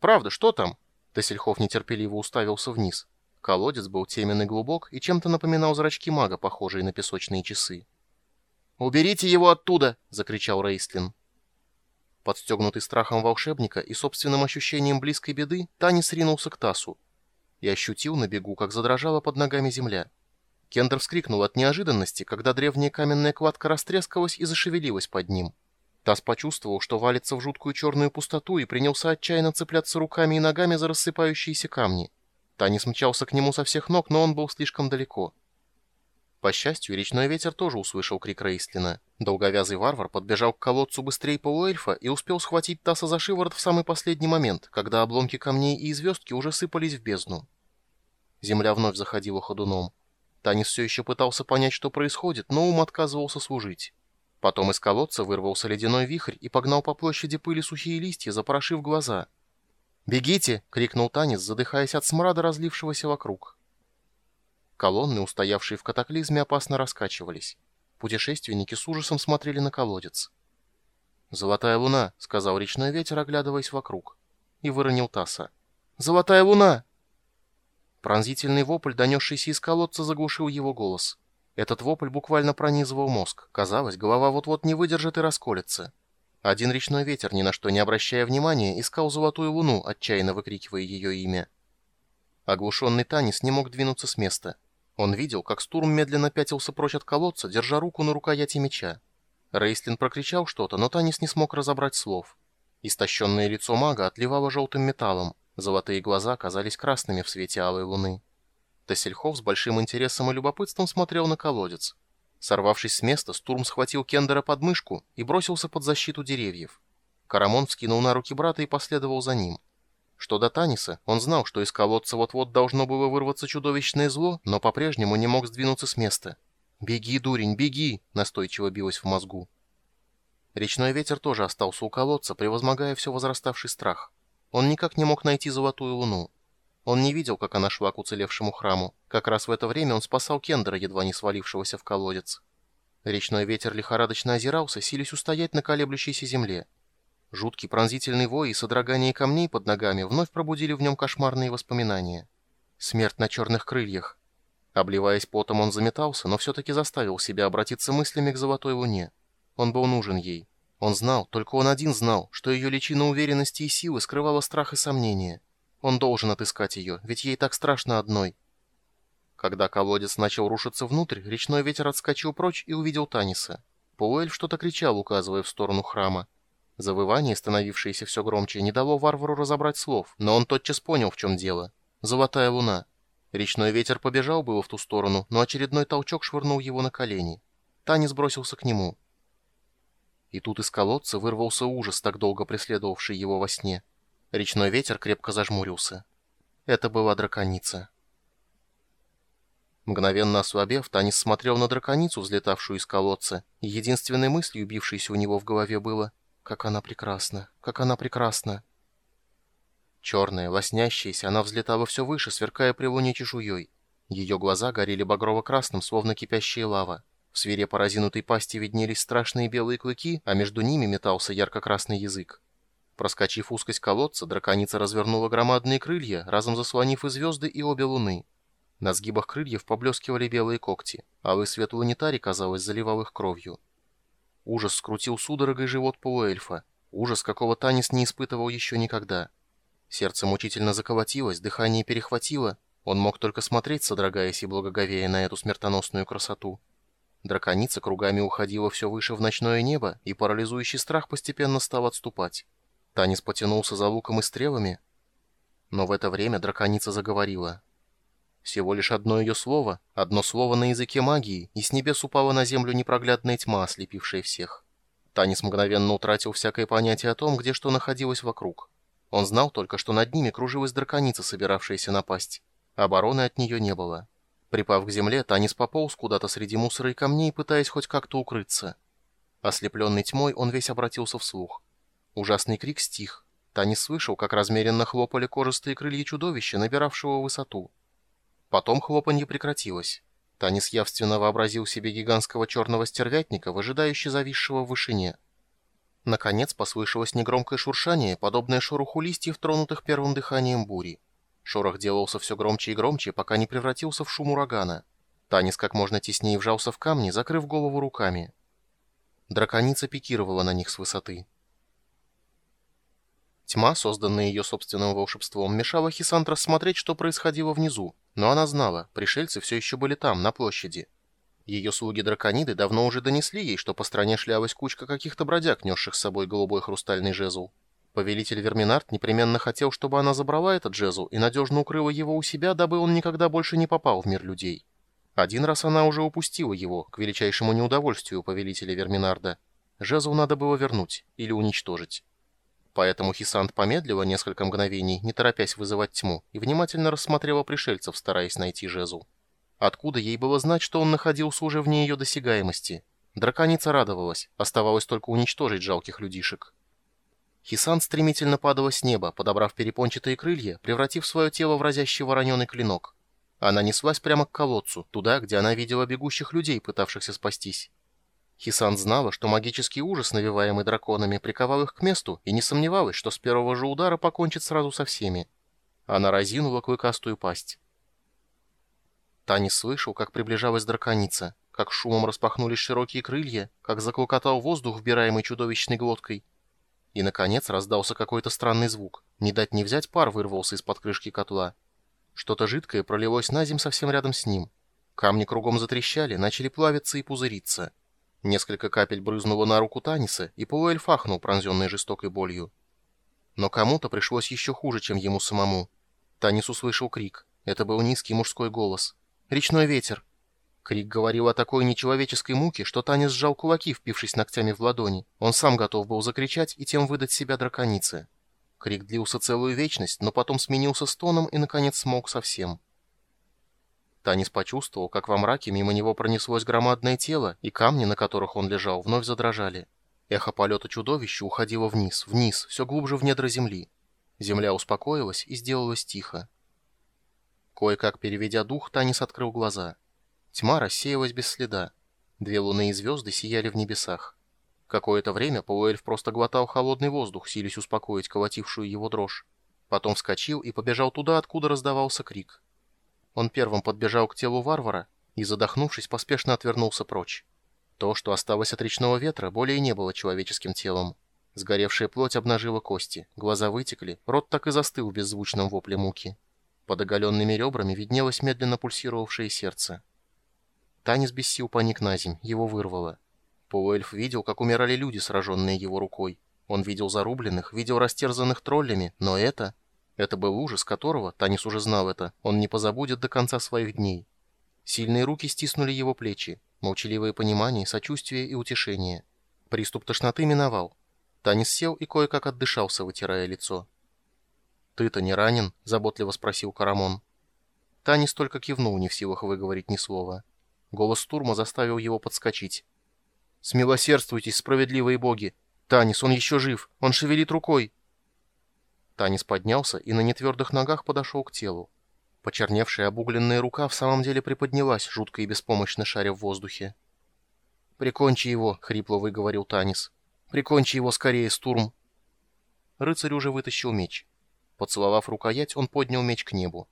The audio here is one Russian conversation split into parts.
Правда, что там?» Тесельхов нетерпеливо уставился вниз. Колодец был темен и глубок и чем-то напоминал зрачки мага, похожие на песочные часы. «Уберите его оттуда!» — закричал Рейстлин. Подстегнутый страхом волшебника и собственным ощущением близкой беды, Танис ринулся к Тасу и ощутил на бегу, как задрожала под ногами земля. Кендер вскрикнул от неожиданности, когда древняя каменная кладка растрескалась и зашевелилась под ним. Тас почувствовал, что валится в жуткую черную пустоту и принялся отчаянно цепляться руками и ногами за рассыпающиеся камни. Танис мчался к нему со всех ног, но он был слишком далеко. По счастью, речной ветер тоже услышал крик Рейслина. Долговязый варвар подбежал к колодцу быстрее полуэльфа и успел схватить Таса за шиворот в самый последний момент, когда обломки камней и звездки уже сыпались в бездну. Земля вновь заходила ходуном. Танис все еще пытался понять, что происходит, но ум отказывался служить. Потом из колодца вырвался ледяной вихрь и погнал по площади пыли сухие листья, запорошив глаза. «Бегите!» — крикнул Танис, задыхаясь от смрада, разлившегося вокруг. Колонны, устоявшие в катаклизме, опасно раскачивались. Путешественники с ужасом смотрели на колодец. «Золотая луна», — сказал речной ветер, оглядываясь вокруг. И выронил Таса. «Золотая луна!» Пронзительный вопль, донесшийся из колодца, заглушил его голос. Этот вопль буквально пронизывал мозг. Казалось, голова вот-вот не выдержит и расколется. Один речной ветер, ни на что не обращая внимания, искал золотую луну, отчаянно выкрикивая ее имя. Оглушенный Танис не мог двинуться с места. Он видел, как Стурм медленно пятился прочь от колодца, держа руку на рукояти меча. Рейслин прокричал что-то, но Танис не смог разобрать слов. Истощенное лицо мага отливало желтым металлом, золотые глаза казались красными в свете алой луны. Тессельхов с большим интересом и любопытством смотрел на колодец. Сорвавшись с места, Стурм схватил Кендера под мышку и бросился под защиту деревьев. Карамон вскинул на руки брата и последовал за ним. Что до Таниса, он знал, что из колодца вот-вот должно было вырваться чудовищное зло, но по-прежнему не мог сдвинуться с места. «Беги, дурень, беги!» — настойчиво билось в мозгу. Речной ветер тоже остался у колодца, превозмогая все возраставший страх. Он никак не мог найти золотую луну. Он не видел, как она шла к уцелевшему храму. Как раз в это время он спасал Кендера, едва не свалившегося в колодец. Речной ветер лихорадочно озирался, силясь устоять на колеблющейся земле. Жуткий пронзительный вой и содрогание камней под ногами вновь пробудили в нем кошмарные воспоминания. Смерть на черных крыльях. Обливаясь потом, он заметался, но все-таки заставил себя обратиться мыслями к золотой луне. Он был нужен ей. Он знал, только он один знал, что ее личина уверенности и силы скрывала страх и сомнения. Он должен отыскать ее, ведь ей так страшно одной. Когда колодец начал рушиться внутрь, речной ветер отскочил прочь и увидел Таниса. Пауэль что-то кричал, указывая в сторону храма. Завывание, становившееся все громче, не дало варвару разобрать слов, но он тотчас понял, в чем дело. Золотая луна. Речной ветер побежал было в ту сторону, но очередной толчок швырнул его на колени. Танис бросился к нему. И тут из колодца вырвался ужас, так долго преследовавший его во сне. Речной ветер крепко зажмурился. Это была драконица. Мгновенно ослабев, Танис смотрел на драконицу, взлетавшую из колодца, и единственной мыслью, бившейся у него в голове, было как она прекрасна! Как она прекрасна!» Черная, лоснящаяся, она взлетала все выше, сверкая при луне чешуей. Ее глаза горели багрово-красным, словно кипящая лава. В свирепо разинутой пасти виднелись страшные белые клыки, а между ними метался ярко-красный язык. Проскочив узкость колодца, драконица развернула громадные крылья, разом заслонив и звезды, и обе луны. На сгибах крыльев поблескивали белые когти, а алый свет лунитари, казалось, заливал их кровью. Ужас скрутил судорогой живот полуэльфа. Ужас, какого Танис не испытывал еще никогда. Сердце мучительно заколотилось, дыхание перехватило. Он мог только смотреть, содрогаясь и благоговея на эту смертоносную красоту. Драконица кругами уходила все выше в ночное небо, и парализующий страх постепенно стал отступать. Танис потянулся за луком и стрелами, но в это время драконица заговорила. Всего лишь одно ее слово, одно слово на языке магии, и с небес упала на землю непроглядная тьма, ослепившая всех. Танис мгновенно утратил всякое понятие о том, где что находилось вокруг. Он знал только, что над ними кружилась драконица, собиравшаяся напасть. Обороны от нее не было. Припав к земле, Танис пополз куда-то среди мусора и камней, пытаясь хоть как-то укрыться. Ослепленный тьмой, он весь обратился вслух. Ужасный крик стих. Танис слышал, как размеренно хлопали кожистые крылья чудовища, набиравшего высоту. Потом хлопанье прекратилось. Танис явственно вообразил себе гигантского черного стервятника, выжидающего зависшего в вышине. Наконец послышалось негромкое шуршание, подобное шороху листьев, тронутых первым дыханием бури. Шорох делался все громче и громче, пока не превратился в шум урагана. Танис как можно теснее вжался в камни, закрыв голову руками. Драконица пикировала на них с высоты. Тьма, созданная ее собственным волшебством, мешала Хисант рассмотреть, что происходило внизу, но она знала, пришельцы все еще были там, на площади. Ее слуги-дракониды давно уже донесли ей, что по стране шлялась кучка каких-то бродяг, несших с собой голубой хрустальный жезл. Повелитель Верминард непременно хотел, чтобы она забрала этот жезл и надежно укрыла его у себя, дабы он никогда больше не попал в мир людей. Один раз она уже упустила его, к величайшему неудовольствию повелителя Верминарда. Жезл надо было вернуть или уничтожить. Поэтому Хисант помедлила несколько мгновений, не торопясь вызывать тьму, и внимательно рассмотрела пришельцев, стараясь найти жезл. Откуда ей было знать, что он находился уже вне ее досягаемости? Драконица радовалась, оставалось только уничтожить жалких людишек. Хисан стремительно падала с неба, подобрав перепончатые крылья, превратив свое тело в разящий вороненый клинок. Она неслась прямо к колодцу, туда, где она видела бегущих людей, пытавшихся спастись. Хисан знала, что магический ужас, навеваемый драконами, приковал их к месту, и не сомневалась, что с первого же удара покончит сразу со всеми. Она разинула клыкастую пасть. Танис слышал, как приближалась драконица, как шумом распахнулись широкие крылья, как заклокотал воздух, вбираемый чудовищной глоткой. И, наконец, раздался какой-то странный звук. Не дать не взять пар вырвался из-под крышки котла. Что-то жидкое пролилось на земь совсем рядом с ним. Камни кругом затрещали, начали плавиться и пузыриться. Несколько капель брызнуло на руку Таниса, и полуэльф ахнул, пронзенный жестокой болью. Но кому-то пришлось еще хуже, чем ему самому. Танис услышал крик. Это был низкий мужской голос. Речной ветер!» Крик говорил о такой нечеловеческой муке, что Таня сжал кулаки, впившись ногтями в ладони. Он сам готов был закричать и тем выдать себя драконице. Крик длился целую вечность, но потом сменился стоном и, наконец, смолк совсем. Танис почувствовал, как во мраке мимо него пронеслось громадное тело, и камни, на которых он лежал, вновь задрожали. Эхо полета чудовища уходило вниз, вниз, все глубже в недра земли. Земля успокоилась и сделалась тихо. Кое-как переведя дух, Танис открыл глаза. Тьма рассеялась без следа. Две луны и звезды сияли в небесах. Какое-то время полуэльф просто глотал холодный воздух, силясь успокоить колотившую его дрожь. Потом вскочил и побежал туда, откуда раздавался крик. Он первым подбежал к телу варвара и, задохнувшись, поспешно отвернулся прочь. То, что осталось от речного ветра, более не было человеческим телом. Сгоревшая плоть обнажила кости, глаза вытекли, рот так и застыл в беззвучном вопле муки. Под оголенными ребрами виднелось медленно пульсировавшее сердце. Танис без сил паник на земь, его вырвало. Полуэльф видел, как умирали люди, сраженные его рукой. Он видел зарубленных, видел растерзанных троллями, но это... Это был ужас, которого, Танис уже знал это, он не позабудет до конца своих дней. Сильные руки стиснули его плечи, молчаливое понимание, сочувствие и утешение. Приступ тошноты миновал. Танис сел и кое-как отдышался, вытирая лицо. «Ты-то не ранен?» — заботливо спросил Карамон. Танис только кивнул, не в силах выговорить ни слова. Голос Турма заставил его подскочить. «Смилосердствуйтесь, справедливые боги! Танис, он еще жив! Он шевелит рукой!» Танис поднялся и на нетвердых ногах подошел к телу. Почерневшая обугленная рука в самом деле приподнялась, жутко и беспомощно шаря в воздухе. «Прикончи его!» — хрипло выговорил Танис. «Прикончи его скорее, Стурм!» Рыцарь уже вытащил меч. Поцеловав рукоять, он поднял меч к небу.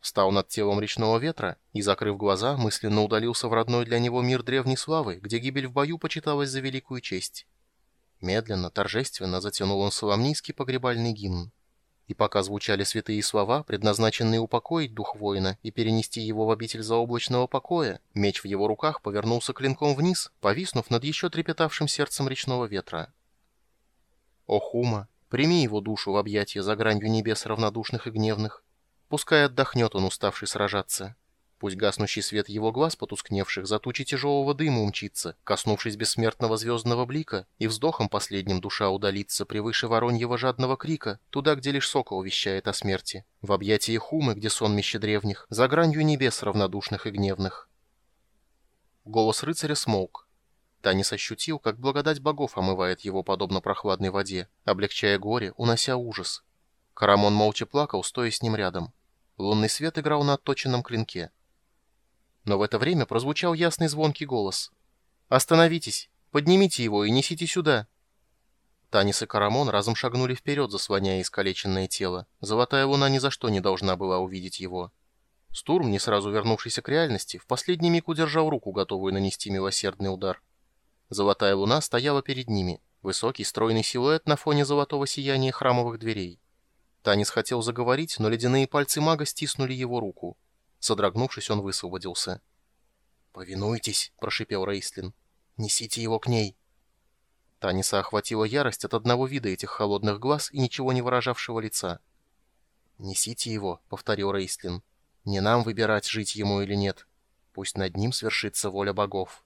Встал над телом речного ветра и, закрыв глаза, мысленно удалился в родной для него мир древней славы, где гибель в бою почиталась за великую честь. Медленно, торжественно затянул он соломнийский погребальный гимн. И пока звучали святые слова, предназначенные упокоить дух воина и перенести его в обитель заоблачного покоя, меч в его руках повернулся клинком вниз, повиснув над еще трепетавшим сердцем речного ветра. «О, Хума, Прими его душу в объятия за гранью небес равнодушных и гневных. Пускай отдохнет он, уставший сражаться. Пусть гаснущий свет его глаз потускневших за тучи тяжелого дыма умчится, коснувшись бессмертного звездного блика, и вздохом последним душа удалится превыше вороньего жадного крика, туда, где лишь сокол вещает о смерти, в объятии хумы, где сонмище древних, за гранью небес равнодушных и гневных. Голос рыцаря смолк. Танис ощутил, как благодать богов омывает его подобно прохладной воде, облегчая горе, унося ужас. Карамон молча плакал, стоя с ним рядом. Лунный свет играл на отточенном клинке. Но в это время прозвучал ясный звонкий голос. «Остановитесь! Поднимите его и несите сюда!» Танис и Карамон разом шагнули вперед, заслоняя искалеченное тело. Золотая луна ни за что не должна была увидеть его. Стурм, не сразу вернувшийся к реальности, в последний миг удержал руку, готовую нанести милосердный удар. Золотая луна стояла перед ними, высокий стройный силуэт на фоне золотого сияния храмовых дверей. Танис хотел заговорить, но ледяные пальцы мага стиснули его руку. Содрогнувшись, он высвободился. «Повинуйтесь», — прошипел Рейслин. «Несите его к ней». Таниса охватила ярость от одного вида этих холодных глаз и ничего не выражавшего лица. «Несите его», — повторил Рейслин. «Не нам выбирать, жить ему или нет. Пусть над ним свершится воля богов».